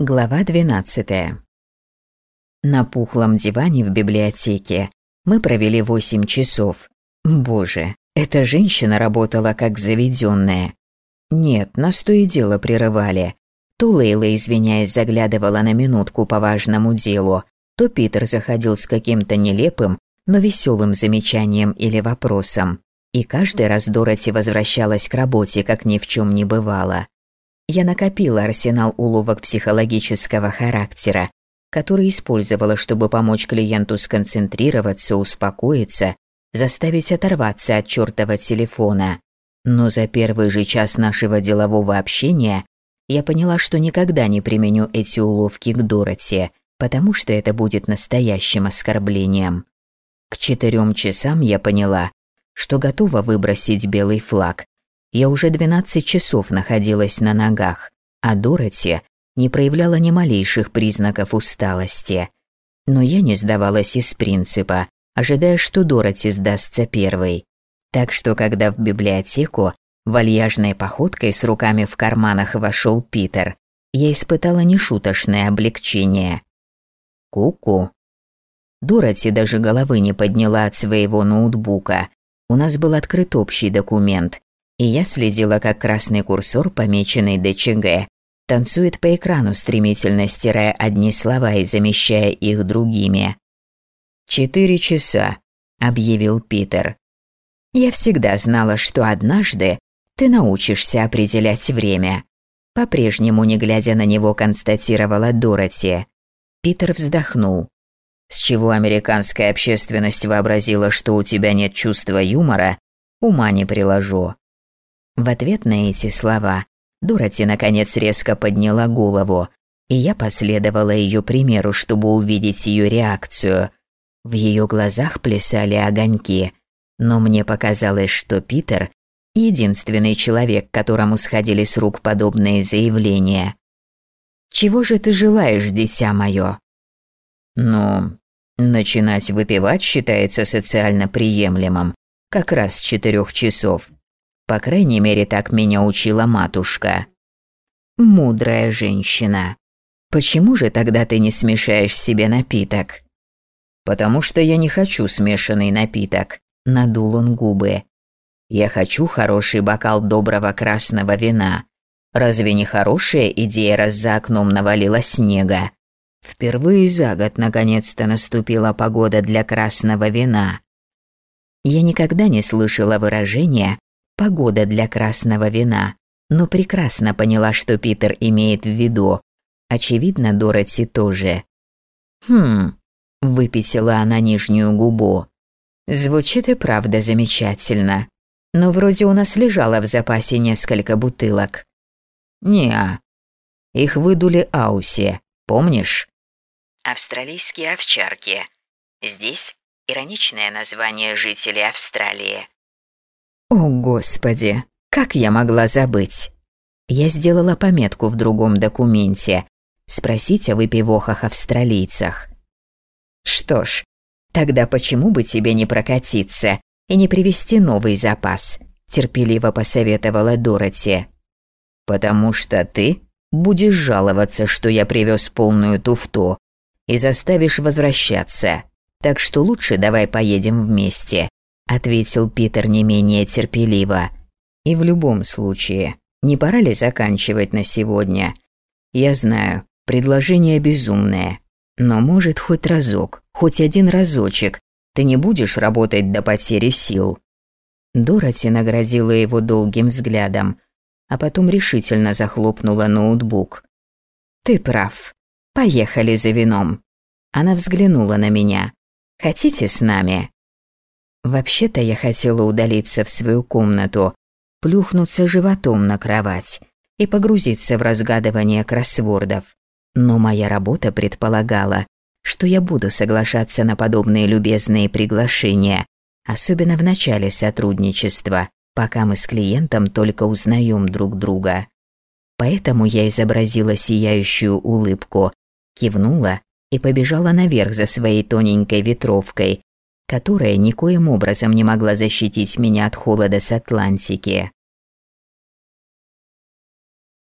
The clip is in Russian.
Глава 12. На пухлом диване в библиотеке мы провели 8 часов. Боже, эта женщина работала как заведенная. Нет, нас то и дело прерывали. То Лейла, извиняясь, заглядывала на минутку по важному делу, то Питер заходил с каким-то нелепым, но веселым замечанием или вопросом. И каждый раз Дороти возвращалась к работе, как ни в чем не бывало. Я накопила арсенал уловок психологического характера, который использовала, чтобы помочь клиенту сконцентрироваться, успокоиться, заставить оторваться от чёртова телефона. Но за первый же час нашего делового общения я поняла, что никогда не применю эти уловки к Дороти, потому что это будет настоящим оскорблением. К четырем часам я поняла, что готова выбросить белый флаг, я уже 12 часов находилась на ногах, а Дороти не проявляла ни малейших признаков усталости. Но я не сдавалась из принципа, ожидая, что Дороти сдастся первой. Так что, когда в библиотеку вальяжной походкой с руками в карманах вошел Питер, я испытала нешуточное облегчение. Ку-ку. Дороти даже головы не подняла от своего ноутбука. У нас был открыт общий документ, и я следила, как красный курсор, помеченный ДЧГ, танцует по экрану, стремительно стирая одни слова и замещая их другими. «Четыре часа», – объявил Питер. «Я всегда знала, что однажды ты научишься определять время», – по-прежнему, не глядя на него, констатировала Дороти. Питер вздохнул. «С чего американская общественность вообразила, что у тебя нет чувства юмора, ума не приложу. В ответ на эти слова Дороти наконец резко подняла голову, и я последовала ее примеру, чтобы увидеть ее реакцию. В ее глазах плясали огоньки, но мне показалось, что Питер – единственный человек, которому сходили с рук подобные заявления. «Чего же ты желаешь, дитя мое?» «Ну, начинать выпивать считается социально приемлемым, как раз с четырех часов», по крайней мере, так меня учила матушка. Мудрая женщина. Почему же тогда ты не смешаешь себе напиток? Потому что я не хочу смешанный напиток, надул он губы. Я хочу хороший бокал доброго красного вина. Разве не хорошая идея, раз за окном навалило снега? Впервые за год наконец-то наступила погода для красного вина. Я никогда не слышала выражения погода для красного вина, но прекрасно поняла, что Питер имеет в виду. Очевидно, Дороти тоже. «Хм», – выпятила она нижнюю губу. «Звучит и правда замечательно. Но вроде у нас лежало в запасе несколько бутылок». «Не-а. Их выдули Ауси, помнишь?» «Австралийские овчарки. Здесь ироничное название жителей Австралии. О, Господи, как я могла забыть? Я сделала пометку в другом документе. Спросить о выпивохах-австралийцах. Что ж, тогда почему бы тебе не прокатиться и не привезти новый запас? Терпеливо посоветовала Дороти. Потому что ты будешь жаловаться, что я привез полную туфту и заставишь возвращаться. Так что лучше давай поедем вместе ответил Питер не менее терпеливо. И в любом случае, не пора ли заканчивать на сегодня? Я знаю, предложение безумное, но может хоть разок, хоть один разочек, ты не будешь работать до потери сил. Дороти наградила его долгим взглядом, а потом решительно захлопнула ноутбук. Ты прав. Поехали за вином. Она взглянула на меня. Хотите с нами? Вообще-то я хотела удалиться в свою комнату, плюхнуться животом на кровать и погрузиться в разгадывание кроссвордов. Но моя работа предполагала, что я буду соглашаться на подобные любезные приглашения, особенно в начале сотрудничества, пока мы с клиентом только узнаем друг друга. Поэтому я изобразила сияющую улыбку, кивнула и побежала наверх за своей тоненькой ветровкой, которая никоим образом не могла защитить меня от холода с Атлантики.